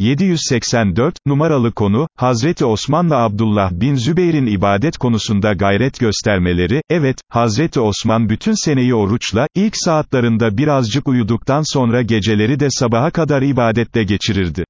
784, numaralı konu, Hazreti Osman ve Abdullah bin Zübeyir'in ibadet konusunda gayret göstermeleri, evet, Hazreti Osman bütün seneyi oruçla, ilk saatlerinde birazcık uyuduktan sonra geceleri de sabaha kadar ibadette geçirirdi.